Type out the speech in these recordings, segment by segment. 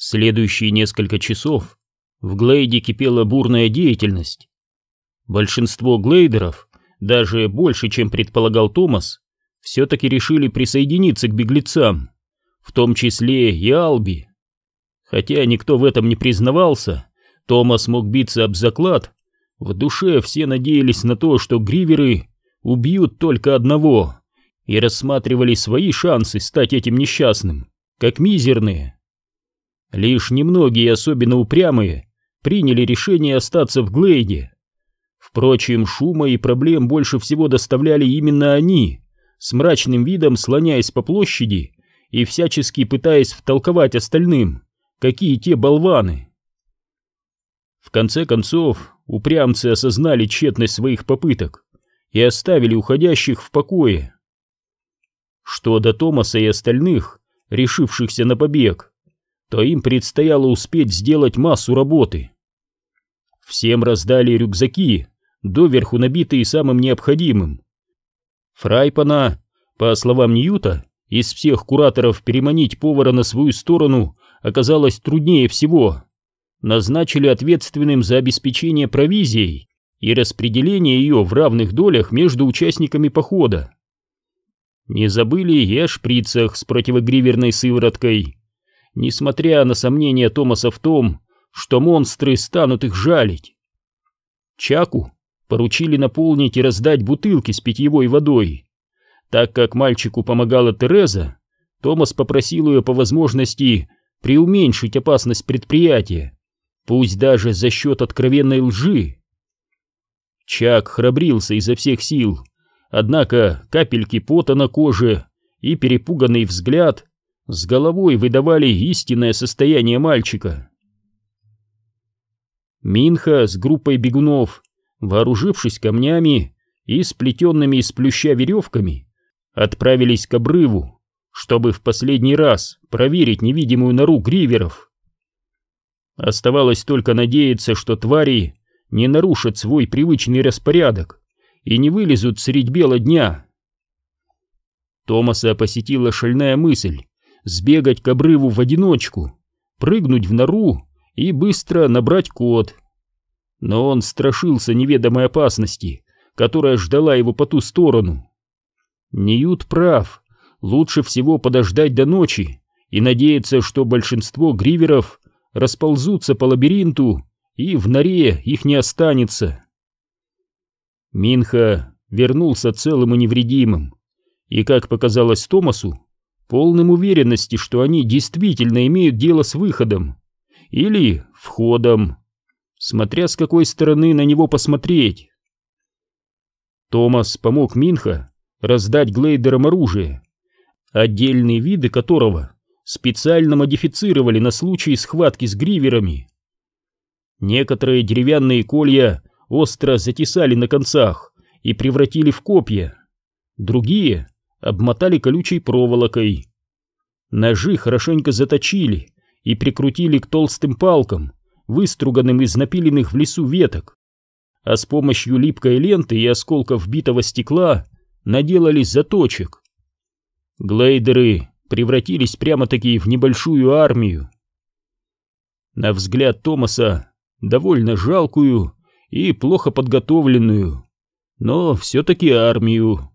Следующие несколько часов в Глейде кипела бурная деятельность. Большинство глейдеров, даже больше, чем предполагал Томас, все-таки решили присоединиться к беглецам, в том числе и Алби. Хотя никто в этом не признавался, Томас мог биться об заклад, в душе все надеялись на то, что гриверы убьют только одного, и рассматривали свои шансы стать этим несчастным, как мизерные. Лишь немногие, особенно упрямые, приняли решение остаться в Глейде. Впрочем, шума и проблем больше всего доставляли именно они, с мрачным видом слоняясь по площади и всячески пытаясь втолковать остальным, какие те болваны. В конце концов, упрямцы осознали тщетность своих попыток и оставили уходящих в покое. Что до Томаса и остальных, решившихся на побег, то им предстояло успеть сделать массу работы. Всем раздали рюкзаки, доверху набитые самым необходимым. Фрайпана, по словам Ньюта, из всех кураторов переманить повара на свою сторону оказалось труднее всего. Назначили ответственным за обеспечение провизией и распределение ее в равных долях между участниками похода. Не забыли и о шприцах с противогриверной сывороткой. Несмотря на сомнения Томаса в том, что монстры станут их жалить. Чаку поручили наполнить и раздать бутылки с питьевой водой. Так как мальчику помогала Тереза, Томас попросил ее по возможности преуменьшить опасность предприятия, пусть даже за счет откровенной лжи. Чак храбрился изо всех сил, однако капельки пота на коже и перепуганный взгляд с головой выдавали истинное состояние мальчика. Минха с группой бегунов, вооружившись камнями и сплетенными из плюща веревками, отправились к обрыву, чтобы в последний раз проверить невидимую нору гриверов. Оставалось только надеяться, что твари не нарушат свой привычный распорядок и не вылезут средь бела дня. Томаса посетила шальная мысль сбегать к обрыву в одиночку, прыгнуть в нору и быстро набрать код. Но он страшился неведомой опасности, которая ждала его по ту сторону. Ньют прав, лучше всего подождать до ночи и надеяться, что большинство гриверов расползутся по лабиринту и в норе их не останется. Минха вернулся целым и невредимым, и, как показалось Томасу, полным уверенности, что они действительно имеют дело с выходом или входом, смотря с какой стороны на него посмотреть. Томас помог Минха раздать глейдерам оружие, отдельные виды которого специально модифицировали на случай схватки с гриверами. Некоторые деревянные колья остро затесали на концах и превратили в копья, другие обмотали колючей проволокой. Ножи хорошенько заточили и прикрутили к толстым палкам, выструганным из напиленных в лесу веток, а с помощью липкой ленты и осколков битого стекла наделались заточек. Глейдеры превратились прямо-таки в небольшую армию. На взгляд Томаса довольно жалкую и плохо подготовленную, но все-таки армию.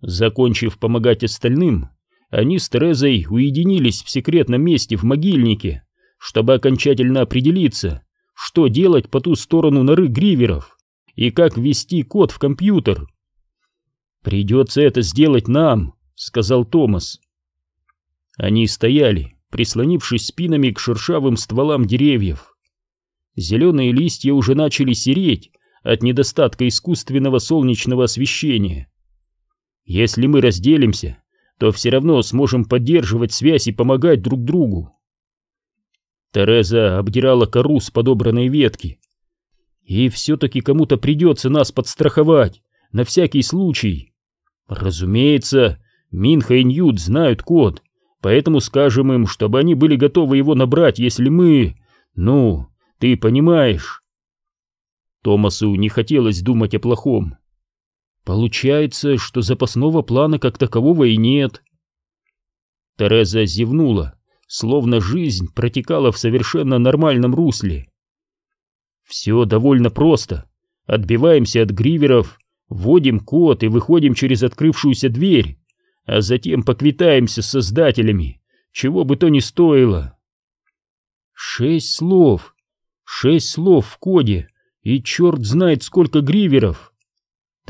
Закончив помогать остальным, они с Терезой уединились в секретном месте в могильнике, чтобы окончательно определиться, что делать по ту сторону норы гриверов и как ввести код в компьютер. «Придется это сделать нам», — сказал Томас. Они стояли, прислонившись спинами к шершавым стволам деревьев. Зеленые листья уже начали сереть от недостатка искусственного солнечного освещения. Если мы разделимся, то все равно сможем поддерживать связь и помогать друг другу. Тереза обдирала кору с подобранной ветки. И все-таки кому-то придется нас подстраховать, на всякий случай. Разумеется, Минха и Ньют знают код, поэтому скажем им, чтобы они были готовы его набрать, если мы... Ну, ты понимаешь. Томасу не хотелось думать о плохом. Получается, что запасного плана как такового и нет. Тереза зевнула, словно жизнь протекала в совершенно нормальном русле. Все довольно просто. Отбиваемся от гриверов, вводим код и выходим через открывшуюся дверь, а затем поквитаемся с создателями, чего бы то ни стоило. Шесть слов. Шесть слов в коде, и черт знает сколько гриверов.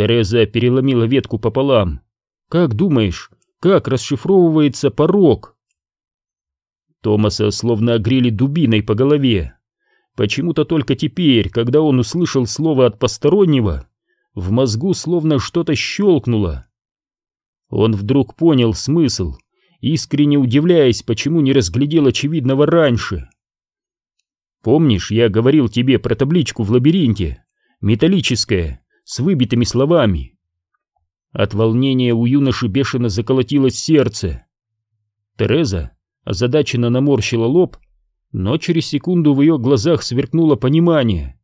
Тереза переломила ветку пополам. Как думаешь, как расшифровывается порог? Томаса словно огрели дубиной по голове. Почему-то только теперь, когда он услышал слово от постороннего, в мозгу словно что-то щелкнуло. Он вдруг понял смысл, искренне удивляясь, почему не разглядел очевидного раньше. «Помнишь, я говорил тебе про табличку в лабиринте? Металлическая, с выбитыми словами». От волнения у юноши бешено заколотилось сердце. Тереза озадаченно наморщила лоб, но через секунду в ее глазах сверкнуло понимание.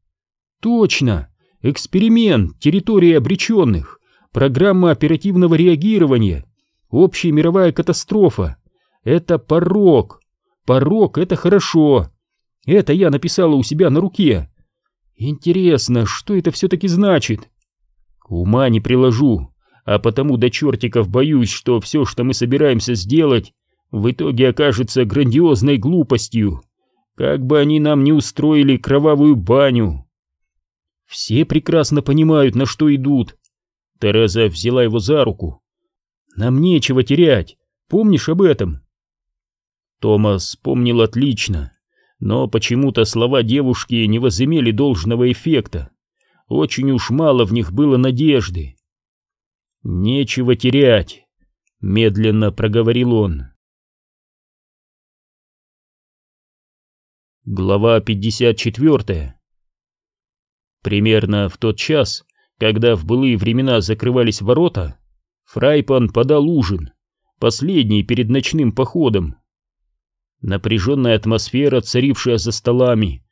«Точно! Эксперимент, территория обреченных, программа оперативного реагирования, общая мировая катастрофа. Это порог. Порог — это хорошо. Это я написала у себя на руке. Интересно, что это все-таки значит? Ума не приложу, а потому до чертиков боюсь, что все, что мы собираемся сделать, в итоге окажется грандиозной глупостью, как бы они нам не устроили кровавую баню. Все прекрасно понимают, на что идут. Тереза взяла его за руку. Нам нечего терять, помнишь об этом? Томас помнил отлично, но почему-то слова девушки не возымели должного эффекта. Очень уж мало в них было надежды. «Нечего терять», — медленно проговорил он. Глава 54 Примерно в тот час, когда в былые времена закрывались ворота, Фрайпан подал ужин, последний перед ночным походом. Напряженная атмосфера, царившая за столами,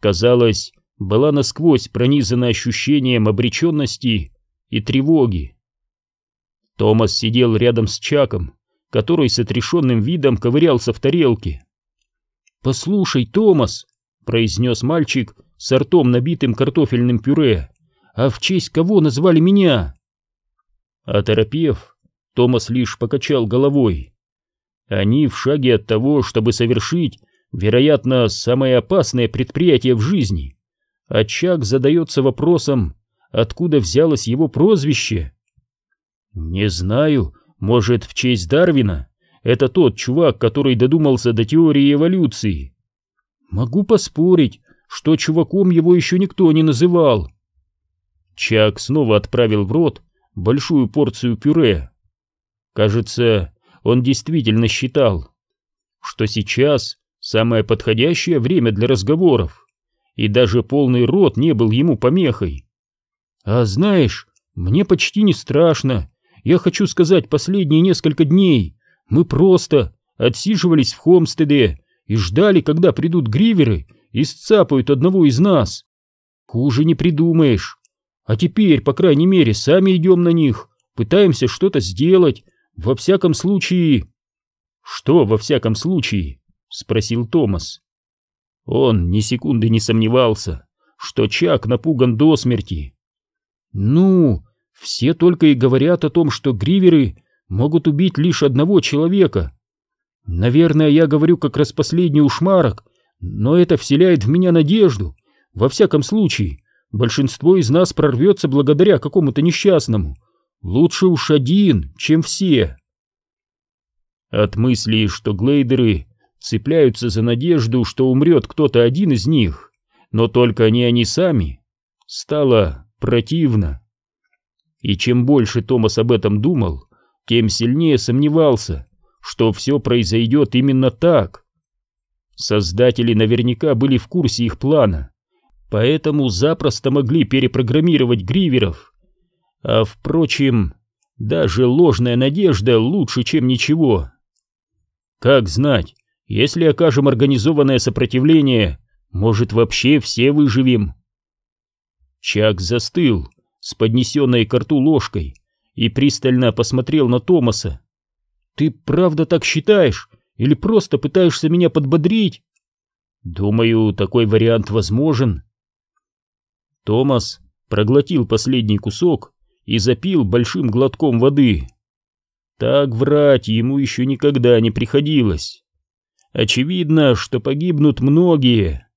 казалось, была насквозь пронизана ощущением обреченности и тревоги. Томас сидел рядом с Чаком, который с отрешенным видом ковырялся в тарелке. «Послушай, Томас», — произнес мальчик с ртом набитым картофельным пюре, «а в честь кого назвали меня?» Оторопев, Томас лишь покачал головой. Они в шаге от того, чтобы совершить, вероятно, самое опасное предприятие в жизни. А Чак задается вопросом, откуда взялось его прозвище. «Не знаю, может, в честь Дарвина? Это тот чувак, который додумался до теории эволюции». «Могу поспорить, что чуваком его еще никто не называл». Чак снова отправил в рот большую порцию пюре. Кажется, он действительно считал, что сейчас самое подходящее время для разговоров, и даже полный рот не был ему помехой. «А знаешь, мне почти не страшно, я хочу сказать, последние несколько дней мы просто отсиживались в Хомстеде и ждали, когда придут гриверы и сцапают одного из нас. Хуже не придумаешь. А теперь, по крайней мере, сами идем на них, пытаемся что-то сделать, во всяком случае... Что во всяком случае? Спросил Томас. Он ни секунды не сомневался, что Чак напуган до смерти. Ну, все только и говорят о том, что гриверы могут убить лишь одного человека. Наверное, я говорю как раз последний ушмарок, но это вселяет в меня надежду. Во всяком случае, большинство из нас прорвется благодаря какому-то несчастному. Лучше уж один, чем все. От мысли, что глейдеры цепляются за надежду, что умрет кто-то один из них, но только не они сами, стало противно. И чем больше Томас об этом думал, тем сильнее сомневался, что все произойдет именно так. Создатели наверняка были в курсе их плана, поэтому запросто могли перепрограммировать гриверов. А впрочем, даже ложная надежда лучше, чем ничего. Как знать, если окажем организованное сопротивление, может вообще все выживем. Чак застыл, с поднесенной к рту ложкой и пристально посмотрел на Томаса. «Ты правда так считаешь? Или просто пытаешься меня подбодрить? Думаю, такой вариант возможен. Томас проглотил последний кусок и запил большим глотком воды. Так врать ему еще никогда не приходилось. Очевидно, что погибнут многие,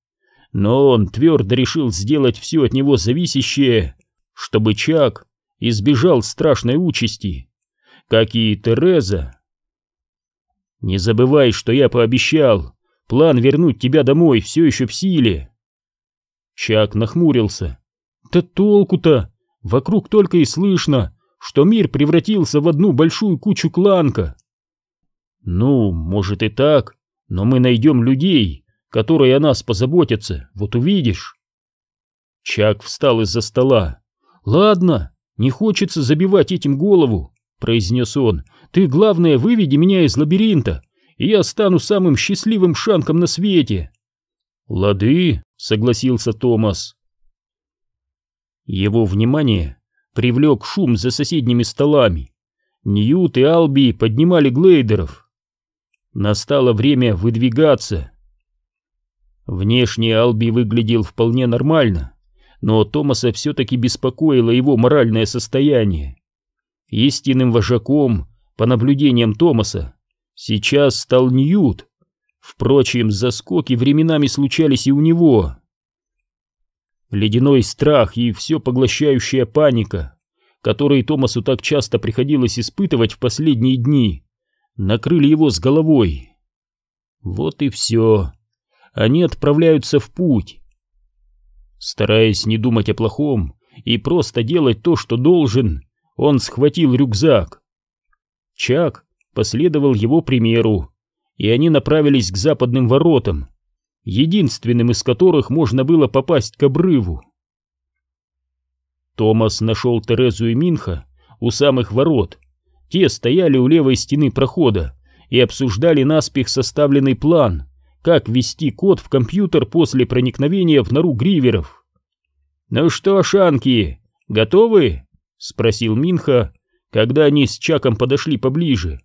но он твердо решил сделать все от него зависящее, чтобы Чак избежал страшной участи, как и Тереза. «Не забывай, что я пообещал, план вернуть тебя домой все еще в силе». Чак нахмурился. «Да толку-то! Вокруг только и слышно, что мир превратился в одну большую кучу кланка». «Ну, может и так, но мы найдем людей, которые о нас позаботятся, вот увидишь». Чак встал из-за стола. «Ладно, не хочется забивать этим голову произнес он. «Ты, главное, выведи меня из лабиринта, и я стану самым счастливым шанком на свете!» «Лады», — согласился Томас. Его внимание привлек шум за соседними столами. Ньют и Алби поднимали глейдеров. Настало время выдвигаться. Внешне Алби выглядел вполне нормально, но Томаса все-таки беспокоило его моральное состояние. Истинным вожаком, по наблюдениям Томаса, сейчас стал Ньют. Впрочем, заскоки временами случались и у него. Ледяной страх и все поглощающая паника, которые Томасу так часто приходилось испытывать в последние дни, накрыли его с головой. Вот и все. Они отправляются в путь. Стараясь не думать о плохом и просто делать то, что должен, он схватил рюкзак. Чак последовал его примеру, и они направились к западным воротам, единственным из которых можно было попасть к обрыву. Томас нашел Терезу и Минха у самых ворот. Те стояли у левой стены прохода и обсуждали наспех составленный план, как ввести код в компьютер после проникновения в нору гриверов. «Ну что, Шанки, готовы?» — спросил Минха, когда они с Чаком подошли поближе.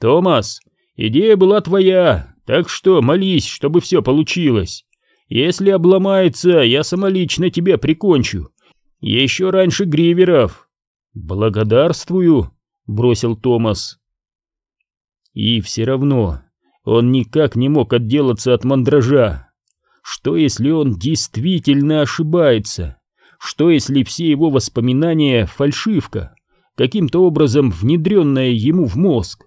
«Томас, идея была твоя, так что молись, чтобы все получилось. Если обломается, я самолично тебя прикончу. Еще раньше гриверов». «Благодарствую», — бросил Томас. И все равно он никак не мог отделаться от мандража. Что если он действительно ошибается? Что если все его воспоминания — фальшивка, каким-то образом внедренная ему в мозг?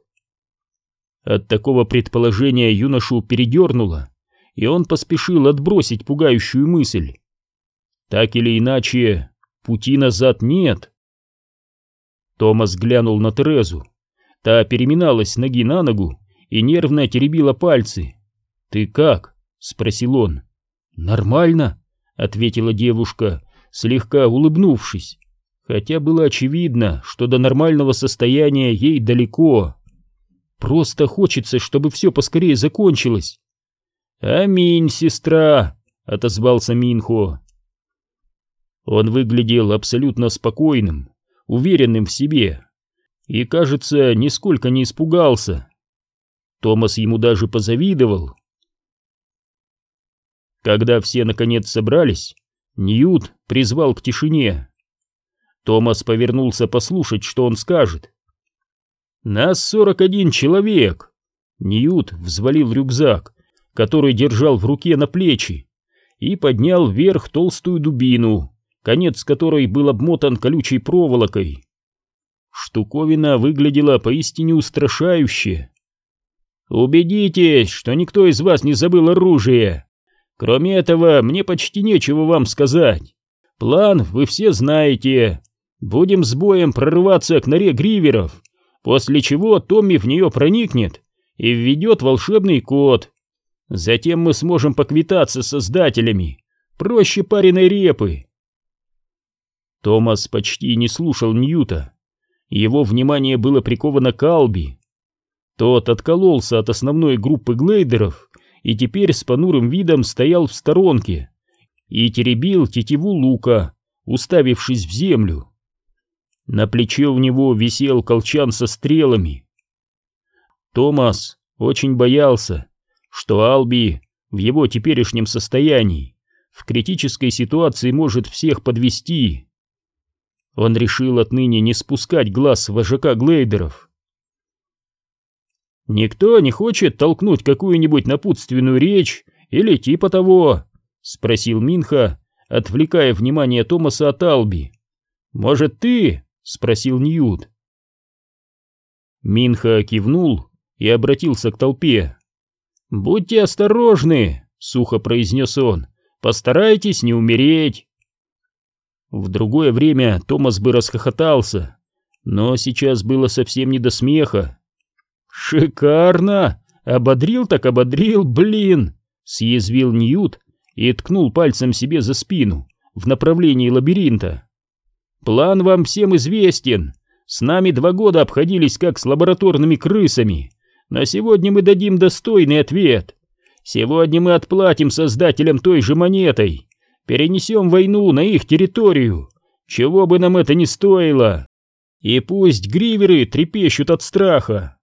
От такого предположения юношу передернуло, и он поспешил отбросить пугающую мысль. Так или иначе, пути назад нет. Томас глянул на Терезу. Та переминалась ноги на ногу и нервно теребила пальцы. «Ты как?» — спросил он. «Нормально», — ответила девушка, слегка улыбнувшись, хотя было очевидно, что до нормального состояния ей далеко. Просто хочется, чтобы все поскорее закончилось. «Аминь, сестра!» — отозвался Минхо. Он выглядел абсолютно спокойным, уверенным в себе и, кажется, нисколько не испугался. Томас ему даже позавидовал. Когда все наконец собрались, Ньют призвал к тишине. Томас повернулся послушать, что он скажет. «Нас сорок один человек!» Ньют взвалил рюкзак, который держал в руке на плечи, и поднял вверх толстую дубину, конец которой был обмотан колючей проволокой. Штуковина выглядела поистине устрашающе. «Убедитесь, что никто из вас не забыл оружие!» Кроме этого, мне почти нечего вам сказать. План вы все знаете. Будем с боем прорываться к норе гриверов, после чего Томми в нее проникнет и введет волшебный код. Затем мы сможем поквитаться с создателями. Проще пареной репы. Томас почти не слушал Ньюта. Его внимание было приковано к Алби. Тот откололся от основной группы глейдеров и теперь с понурым видом стоял в сторонке и теребил тетиву лука, уставившись в землю. На плече у него висел колчан со стрелами. Томас очень боялся, что Алби в его теперешнем состоянии в критической ситуации может всех подвести. Он решил отныне не спускать глаз вожака глейдеров. «Никто не хочет толкнуть какую-нибудь напутственную речь или типа того?» — спросил Минха, отвлекая внимание Томаса от Алби. «Может, ты?» — спросил Ньют. Минха кивнул и обратился к толпе. «Будьте осторожны!» — сухо произнес он. «Постарайтесь не умереть!» В другое время Томас бы расхохотался, но сейчас было совсем не до смеха. «Шикарно! Ободрил так ободрил, блин!» — съязвил Ньют и ткнул пальцем себе за спину в направлении лабиринта. «План вам всем известен. С нами два года обходились как с лабораторными крысами, но сегодня мы дадим достойный ответ. Сегодня мы отплатим создателям той же монетой, перенесем войну на их территорию, чего бы нам это ни стоило. И пусть гриверы трепещут от страха.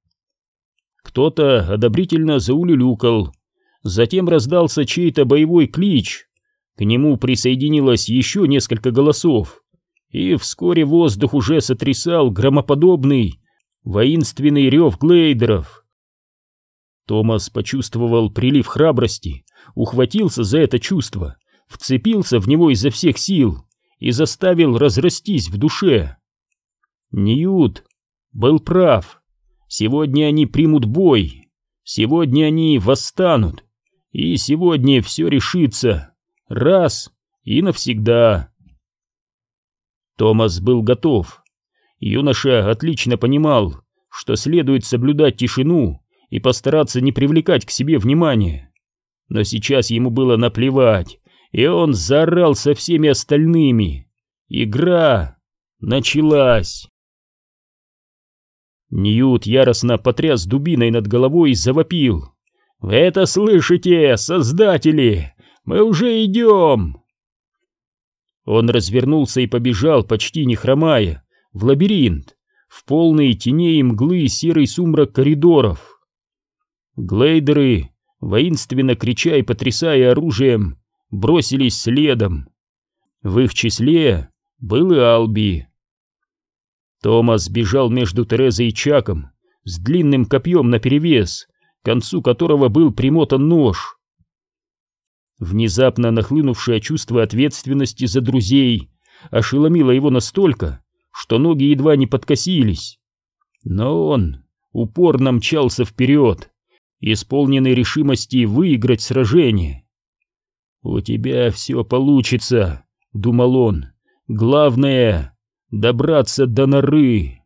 Кто-то одобрительно заулюлюкал. Затем раздался чей-то боевой клич. К нему присоединилось еще несколько голосов. И вскоре воздух уже сотрясал громоподобный, воинственный рев глейдеров. Томас почувствовал прилив храбрости, ухватился за это чувство, вцепился в него изо всех сил и заставил разрастись в душе. Ньют был прав. Сегодня они примут бой, сегодня они восстанут, и сегодня все решится раз и навсегда. Томас был готов. Юноша отлично понимал, что следует соблюдать тишину и постараться не привлекать к себе внимания. Но сейчас ему было наплевать, и он заорал со всеми остальными. Игра началась. Ньют яростно потряс дубиной над головой и завопил. «Вы это слышите, создатели? Мы уже идем!» Он развернулся и побежал, почти не хромая, в лабиринт, в полные теней и мглы серый сумрак коридоров. Глейдеры, воинственно крича и потрясая оружием, бросились следом. В их числе был и Алби. Томас бежал между Терезой и Чаком с длинным копьем наперевес, к концу которого был примотан нож. Внезапно нахлынувшее чувство ответственности за друзей ошеломило его настолько, что ноги едва не подкосились. Но он упорно мчался вперед, исполненный решимости выиграть сражение. «У тебя все получится», — думал он. «Главное — добраться до норы».